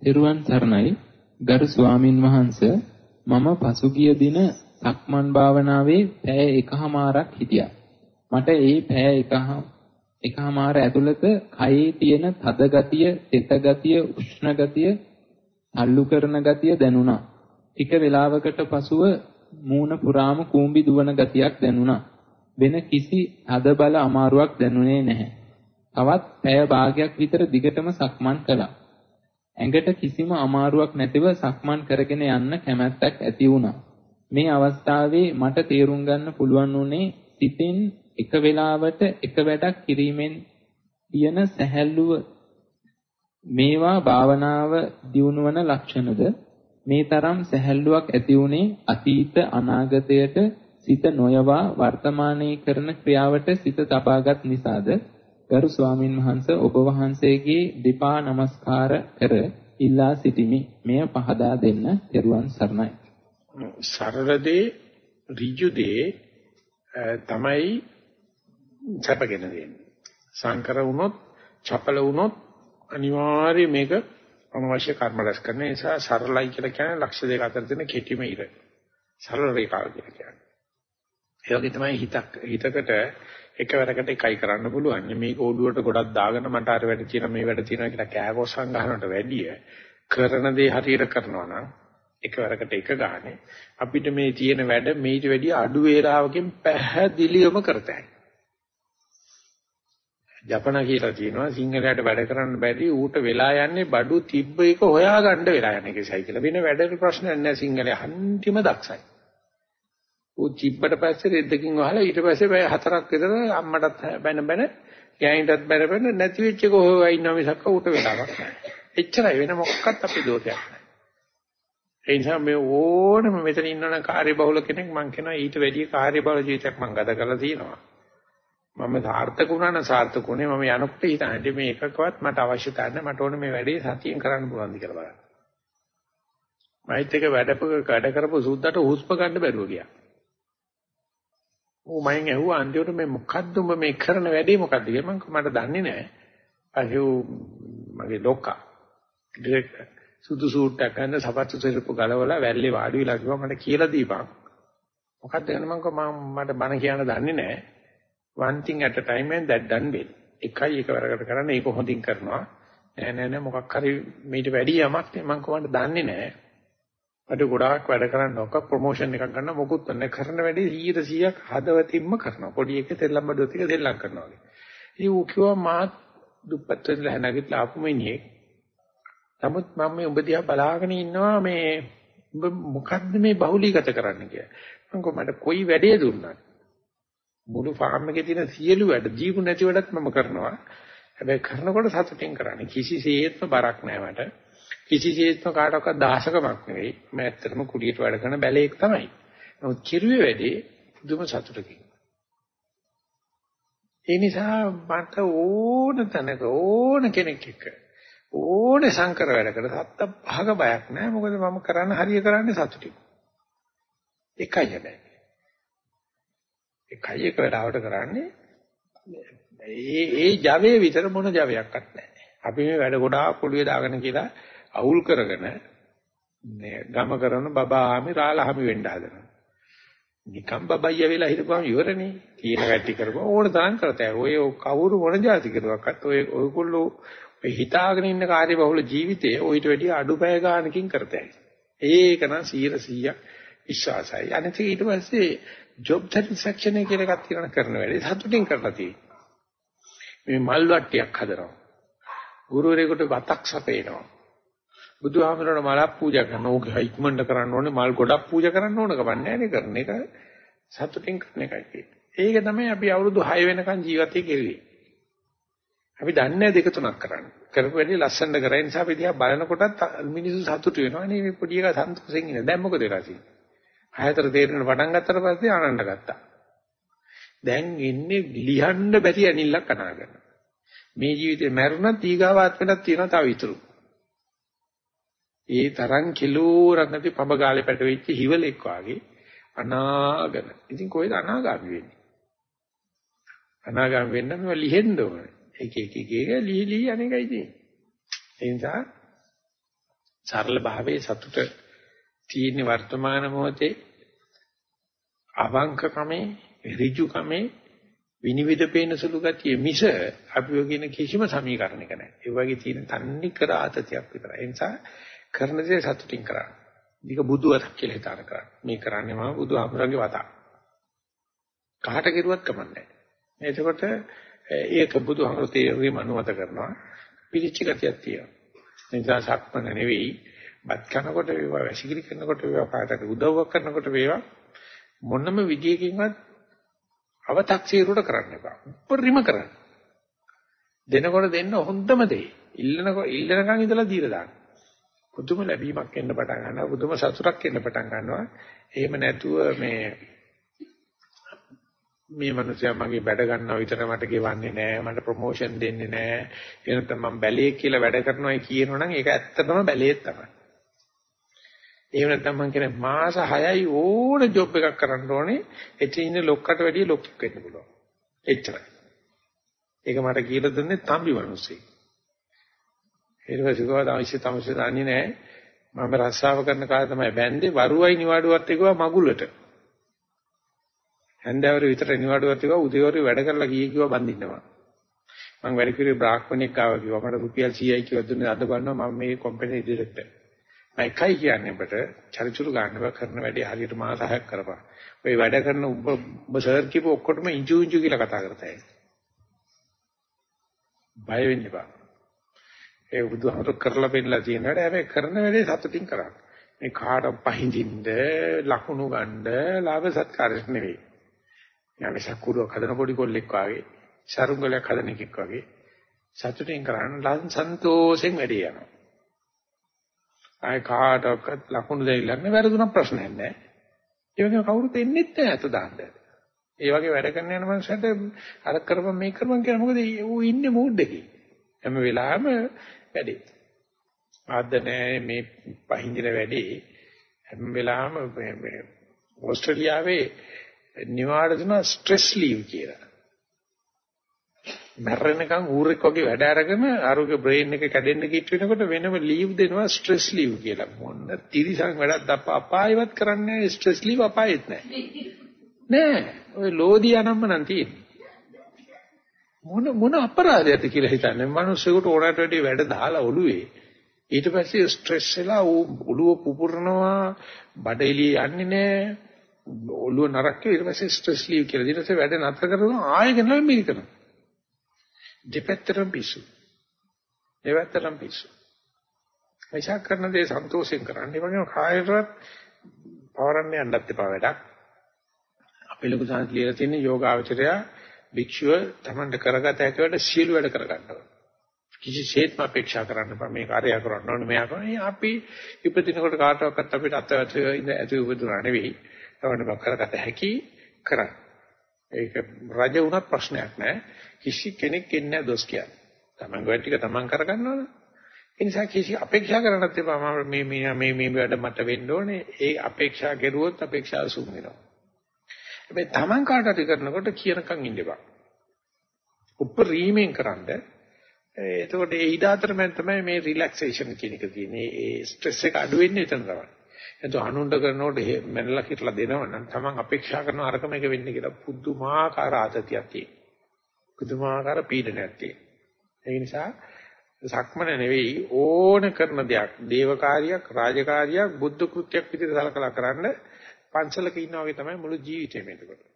තෙරුවන් සරණයි ගරු ස්වාමින් වහන්සේ මම පසුගිය දින සක්මන් භාවනාවේ පැය එකහමාරක් හිටියා. මට ඒ පැය එකහම එකහමාර ඇතුළත කයේ තියෙන තද ගතිය, තෙත ගතිය, උෂ්ණ ගතිය, තල්ලු කරන ගතිය දැනුණා. ටික වේලාවකට පසුව මූණ පුරාම කූඹි දුවන ගතියක් දැනුණා. වෙන කිසි අද බල අමාරුවක් දැනුනේ නැහැ. තවත් පැය භාගයක් විතර දිගටම සක්මන් කළා. ඇඟට කිසිම අමාරුවක් නැතිව සක්මන් කරගෙන යන්න කැමැත්තක් ඇති වුණා. මේ අවස්ථාවේ මට තේරුම් ගන්න පුළුවන් වුණේ සිතෙන් එක වෙලාවට එක වැඩක් කිරීමෙන් තියෙන සැහැල්ලුව මේවා භාවනාව දියුණුවන ලක්ෂණද මේ තරම් සැහැල්ලුවක් ඇති වුණේ අතීත අනාගතයට සිත නොයවා වර්තමානයේ කරන ක්‍රියාවට සිත තබාගත් නිසාද ගරු ස්වාමින් වහන්සේ ඔබ වහන්සේගේ දෙපා නමස්කාර කර ඉල්ලා සිටිමි. මෙය පහදා දෙන්න දරුවන් සරණයි. සරලදී ඍජුදී තමයි ඡපගෙන දෙන්නේ. සංකර වුණොත්, චපල වුණොත් අනිවාර්යයෙන් මේක අනවශ්‍ය කර්ම රැස් කරන නිසා සරලයි කියලා කියන්නේ ලක්ෂ දෙක අතර තියෙන කෙටිම ඉර. සරල රේඛාව කියලා කියන්නේ. ඒ වගේ තමයි හිතක් හිතකට එකවරකට එකයි කරන්න පුළුවන්. මේක ඕඩුවට ගොඩක් දාගෙන මට අර වැඩ තියෙන මේ වැඩ තියෙන කියලා කෑගොස්සන් ගන්නට වැඩිය කරන දේ හරියට කරනවා නම් එකවරකට එක ගානේ අපිට මේ තියෙන වැඩ මේට වැඩිය අඩු වේලාවකින් පැහැදිලිවම කරතයි. ජපන කියලා කියනවා සිංහලයට වැඩ කරන්න බැරි ඌට වෙලා යන්නේ බඩු තිබ්බ එක හොයාගන්න වෙලා යන එකයි කියලා. වෙන වැඩ ප්‍රශ්නයක් නැහැ සිංහලේ අන්තිම දක්ෂයි. ඌ චිබ්බට පස්සේ රෙද්දකින් වහලා ඊට පස්සේ බය හතරක් විතර අම්මටත් බැන බැන ගෑනිටත් බැන බැන නැති වෙච්ච එක හොයවා ඉන්නවා මිසක් ඌට වෙලාවක් නැහැ. එච්චරයි වෙන මොකක්වත් අපේ දෝෂයක් නැහැ. ඒ නිසා මේ ඕනම මෙතන ඉන්නවනම් කාර්යබහුල කෙනෙක් මං කියනවා ඊට වැඩිය කාර්යබහුල ජීවිතයක් මං ගත කරලා තියෙනවා. මම සාර්ථක වුණා නම් සාර්ථක උනේ මම යනකොට හිතන්නේ මේ එකකවත් මට අවශ්‍යතාවය නැහැ මට ඕනේ මේ වැඩේ සතියෙන් කරන්න පුළුවන්ද කියලා බලන්න. මයිත් එක වැඩපක වැඩ කරපු සුද්දට හුස්ම ගන්න බැරුව ගියා. ඌ මයින් ඇහුවා අන්තිමට මේ මොකද්ද උඹ මේ කරන වැඩේ මොකද්ද කියලා මම මට දන්නේ නැහැ. අහු මගේ ලොක්කා ඩිරෙක්ටර් සුදු සූට් එකක් ගන්න සපත්තු සෙරප්පු ගලවලා වැල්ලේ වාඩි වෙලා කිව්වා මට කියලා දීපන්. මොකද්ද කියන මම මට බණ කියන්න දන්නේ නැහැ. one thing at a time and that done well. එකයි එකවරකට කරන්න ඒක හොඳින් කරනවා. නෑ නෑ නෑ මොකක් හරි මීට වැඩි යමක් මම කොහොමද දන්නේ නෑ. අද ගොඩාක් වැඩ කරන්න ඔක ප්‍රොමෝෂන් එකක් ගන්න මොකුත් නැහැ. කරන වැඩේ 100%ක් හදවතින්ම කරනවා. පොඩි එකේ තෙල්ලම් බඩුවත් එක දෙල්ලම් කරනවා වගේ. ඒ ඌ කිව්වා මා දුප්පත් වෙලා නැගිටලා ආපු මිනිහෙක්. නමුත් මම මේ උඹ දිහා බලාගෙන ඉන්නවා මේ උඹ මොකද්ද මේ බහුලීගත කරන්න කියලා. මම කොහමද කොයි වැඩේ දුන්නත් මුළු ෆාම් එකේ තියෙන සියලු වැඩ ජීවු නැති වැඩත් මම කරනවා. හැබැයි කරනකොට සතුටින් කරන්නේ. කිසිසේත්ම බරක් නැහැ මට. කිසිසේත්ම කාටවත් දාශකමක් නෙවෙයි. මම ඇත්තටම කුලියට වැඩ කරන බැලේක් තමයි. නමුත් කිරුවේ වැඩේ දුම සතුටකින්. ඒ නිසා මට ඕන තැනක ඕන කෙනෙක් එක්ක ඕන සංකර වැඩකට සත්ත පහක බයක් නැහැ. මොකද මම කරන්න හරිය කරන්නේ සතුටින්. එකයි හැබැයි. එකයි එක වෙලාවට කරන්නේ ඒ ඒ Java විතර මොන Javaයක්වත් නැහැ. අපි මේ වැඩ ගොඩාක් පොළුවේ දාගෙන කියලා අවුල් කරගෙන ගම කරන බබාමි රාලහමි වෙන්න හදනවා. නිකම් බබයිය වෙලා හිටපුවම ඉවරනේ. තියෙන වැටි කරපුවා ඕන තරම් කරතෑ. ඔය කවුරු මොන જાති කරුවක්වත් ඔය ඔයගොල්ලෝ ඔය හිතාගෙන ඉන්න කාර්ය බහුල ජීවිතයේ ඔయిత වැඩිය අඩුපය ගානකින් කරතෑ. ඒක නම් 100% විශ්වාසයි. අනිත් ඊට පස්සේ ජොබ් සැටිස්ෆැක්ෂන් එක කියලා එකක් තියෙනවා කරන වැඩේ සතුටින් කරලා තියෙනවා. මේ මල් වට්ටියක් හදනවා. ගුරුවරයෙකුට බතක් සපේනවා. බුදුහාමරණ මලක් පූජා කරන ඕක ඉක්මනට කරන්න ඕනේ මල් ගොඩක් පූජා කරන්න ඕන කමන්නේ නැහැ කරන එක සතුටින් කරන එකයි කියන්නේ. ඒක තමයි අපි අවුරුදු 6 වෙනකන් ජීවිතේ කෙරුවේ. අපි දන්නේ දෙක තුනක් කරන්න. කරපු වැඩි ලස්සනට කරේ නිසා අපි දිහා බලනකොටත් මිනිස්සු සතුටු වෙනවා. නේ මේ පොඩි එකා සන්තෝෂෙන් ඉන්නේ. දැන් මොකද වෙලා තියෙන්නේ? හයතර තේරෙන පටන් ගත්තට පස්සේ ආනන්ද ගත්තා. දැන් ඉන්නේ ලියන්න බැරි අනිල්ලක් අනාගන්න. මේ ජීවිතේ මැරුණත් ඊගාවාත්මයක් තියෙනවා තව ඉතුරු. ඒ තරම් කිලෝරක් නැති පඹ ගාලේ පැටවෙච්ච හිවලෙක් වාගේ අනාගම. ඉතින් කොහෙද අනාගාමි වෙන්නේ? අනාගාමි වෙන්න මේ ලිහෙන්න ඕනේ. එක එක එක එක ලිහි ලිහි අනේකයි තියෙන්නේ. ඒ නිසා සරල භාවයේ සතුට තියෙන වර්තමාන මොහොතේ අවංකකමේ ඍජුකමේ විනිවිද පේන සුළු ගතිය මිස අපි වගේන කිසිම සමීකරණයක නැහැ. ඒ වගේ තියෙන තන්නේ කර ආතතියක් විතරයි. ඒ නිසා කරන දේ සතුටින් කරන්න. මේක බුදුවතක් කියලා හිතාන කරන්න. මේ කරන්නේ මම බුදුහාමුදුරන්ගේ වතක්. කාට කෙරුවත් කමන්නේ නැහැ. එතකොට ඒක බුදුහාමුදුරු තේරුම් අනුමත කරනවා. පිළිච්ච ගතියක් තියෙනවා. ඒ නිසා සක්මන නෙවෙයි බත් කනකොට වේවා වැසිකිලි කරනකොට වේවා කාටට උදව්වක් කරනකොට වේවා මොනම විදියකින්වත් අව탁සීරුට කරන්න එපා. උපරිම කරන්න. දෙනකොට දෙන්න හොඳම දේ. ඉල්ලනකොට ඉල්ලනකන් ඉඳලා දීලා දාන්න. පුදුම ලැබීමක් එන්න පටන් ගන්නවා. පුදුම සතුටක් එන්න පටන් ගන්නවා. එහෙම නැතුව මේ මේ මිනිස්සයා මගේ වැඩ ගන්නවා විතර මට ගෙවන්නේ නැහැ මට ප්‍රොමෝෂන් දෙන්නේ නැහැ එනතම මම බැලේ කියලා වැඩ කරනවායි කියනවනම් ඒක ඇත්තටම බැලේ තමයි. එහෙම නැත්නම් මම කියන්නේ මාස 6යි ඕන ජොබ් එකක් කරන්න ඕනේ. එතන ඉන්න ලොක්කට වැඩිය ලොක්ෙක් වෙන්න පුළුවන්. එච්චරයි. ඒක මට කියලා දුන්නේ තම්බි මිනිස්සෙක්. ඊට පස්සේ ගාව අවශ්‍ය තමසේ දන්නේ නැහැ මම රස්සාව කරන කාලේ තමයි බැන්දේ වරුවයි නිවාඩුවත් එක්කව මගුලට හැන්දෑවර විතර නිවාඩුවක් තිබා උදේවරු වැඩ කරලා ගියේ කිව්වා බඳින්නවා. මම වැඩ කිරුවේ බ්‍රාහ්මණෙක් ආව කිව්වා මට රුපියල් 100යි කියලා දුන්නේ අද බලනවා මම මේ කම්පැනි ඩිරෙක්ටර්. මම එකයි කියන්නේ ඔබට චරිචුරු ගන්නව කරන වැඩේ හරියට මාස 6ක් කරපන්. ඔය වැඩ කරන ඔබ ඔබ සර් කිව්ව ඔක්කොටම ඉංජු ඉංජු කියලා කතා කරතයි. බය වෙන්න එපා. ඒ බුදුහමතු කරලා පෙන්නලා තියෙනවා. හැබැයි කරන වැඩේ සතුටින් කරන්න. මේ කාට පහින්දින්ද ලකුණු ගන්න ලාභ සත්කාරයක් නෙවෙයි. යන්නේ සක්කුරුවක් හදන පොඩි කොල්ලෙක් වගේ, සරුංගලයක් හදන එකෙක් වගේ සතුටින් කරන්න ලන් සන්තෝෂෙන් වැඩේ යනවා. ආය කාටවත් ලකුණු දෙයිලා නැහැ වැරදුනක් ප්‍රශ්නයක් නැහැ. ඒ වගේම කවුරුත් එන්නෙත් නැහැ අත දාන්න. ඒ වගේ වැඩ කරන යන මනුස්සයට අර කරපම් මේක කරපම් කියන මොකද ඌ ඉන්නේ මූඩ් එකේ. හැම වෙලාවෙම වැඩේ. ආද්ද නැහැ මේ පහින්දින වැඩේ හැම වෙලාවෙම මේ ඕස්ට්‍රේලියාවේ නිවාඩ දෙනවා ස්ට්‍රෙස් ලීව් කියලා. මැරෙනකන් ඌරෙක් වගේ වැඩ අරගෙන ආරෝග්‍ය බ්‍රේන් එක කැඩෙන්න කිට් වෙනකොට වෙනම ලීව් දෙනවා ස්ට්‍රෙස් ලීව් කියලා. මොන්න තිරිසන් වැඩක් දප්ප අපායවත් කරන්නේ ස්ට්‍රෙස් ලීව් අපායෙත් නැහැ. නෑ. ඔය ලෝදියා නම්ම නම් තියෙන්නේ. මොන මොන අපරාධයක්ද කියලා හිතන්නේ. මිනිස්සුන්ට ඕනට වැඩි වැඩ දාලා ඔළුවේ. ඊට පස්සේ ස්ට්‍රෙස් වෙලා ඔළුව පුපුරනවා බඩ එළිය යන්නේ නැහැ ඔළුව නරක ඊට පස්සේ ස්ට්‍රෙස් ලීව් කියලා. ඊට පස්සේ වැඩ නතර කරනවා ආයෙ ගෙනලා මිල කරනවා. දෙපැත්තටම පිස්සු. දෙපැත්තටම පිස්සු. එයිසා කරන දේ සන්තෝෂයෙන් කරන්න. ඒ වගේම කායයටවත් පවරන්න යන්නත් එපා වැඩක්. අපේ ලොකු සංස් ලියලා තියෙන යෝගාචරය භික්ෂුව තමන්ට කරගත හැකි වැඩ සියලු වැඩ කරගන්නවා. කිසිසේත්ම අපේක්ෂා කරන්න බෑ. මේ කාර්යය කරන්න ඕනේ මෙයා කරන්නේ අපි ඉපදිනකොට කාටවත් අපිට අත්‍යවශ්‍ය ඉඳ ඇති උපදුනා නෙවෙයි. තවන්න බක් කරගත හැකි කරන්න. ඒක රජ වුණත් ප්‍රශ්නයක් නෑ. කිසි කෙනෙක් එන්නේ නැහැ දොස් කියන්නේ. තමන් ගොඩ ටික තමන් කරගන්නවනේ. ඒ නිසා කිසි අපේක්ෂා කරන්නත් එපා. මම මේ මේ මේ මේ වැඩ මට වෙන්න ඕනේ. ඒ අපේක්ෂා කෙරුවොත් අපේක්ෂා සුන් වෙනවා. හැබැයි තමන් කාටද කරනකොට කියනකම් ඉන්න එපා. උපරිමයෙන් කරන්නේ එතකොට ඒ ඉඩ අතරමැද තමයි මේ රිලැක්සේෂන් කියන එක තියෙන්නේ. ඒ ස්ට්‍රෙස් එක අඩු වෙන්නේ එතන තමයි. එතකොට අනුණ්ඩ කරනකොට මැනලා කියලා දෙනවනම් Taman අපේක්ෂා කරන අරකම එක වෙන්නේ කියලා පුදුමාකාර ආතතියක් තියෙනවා. පුදුමාකාර පීඩනයක් තියෙනවා. ඒ නිසා සක්මන නෙවෙයි ඕන කරන දෙයක්, දේවකාරියක්, රාජකාරියක්, බුද්ධ කෘත්‍යයක් විදිහට සලකලා කරන්න පන්සලක ඉන්නා වගේ තමයි මුළු ජීවිතේම එතකොට.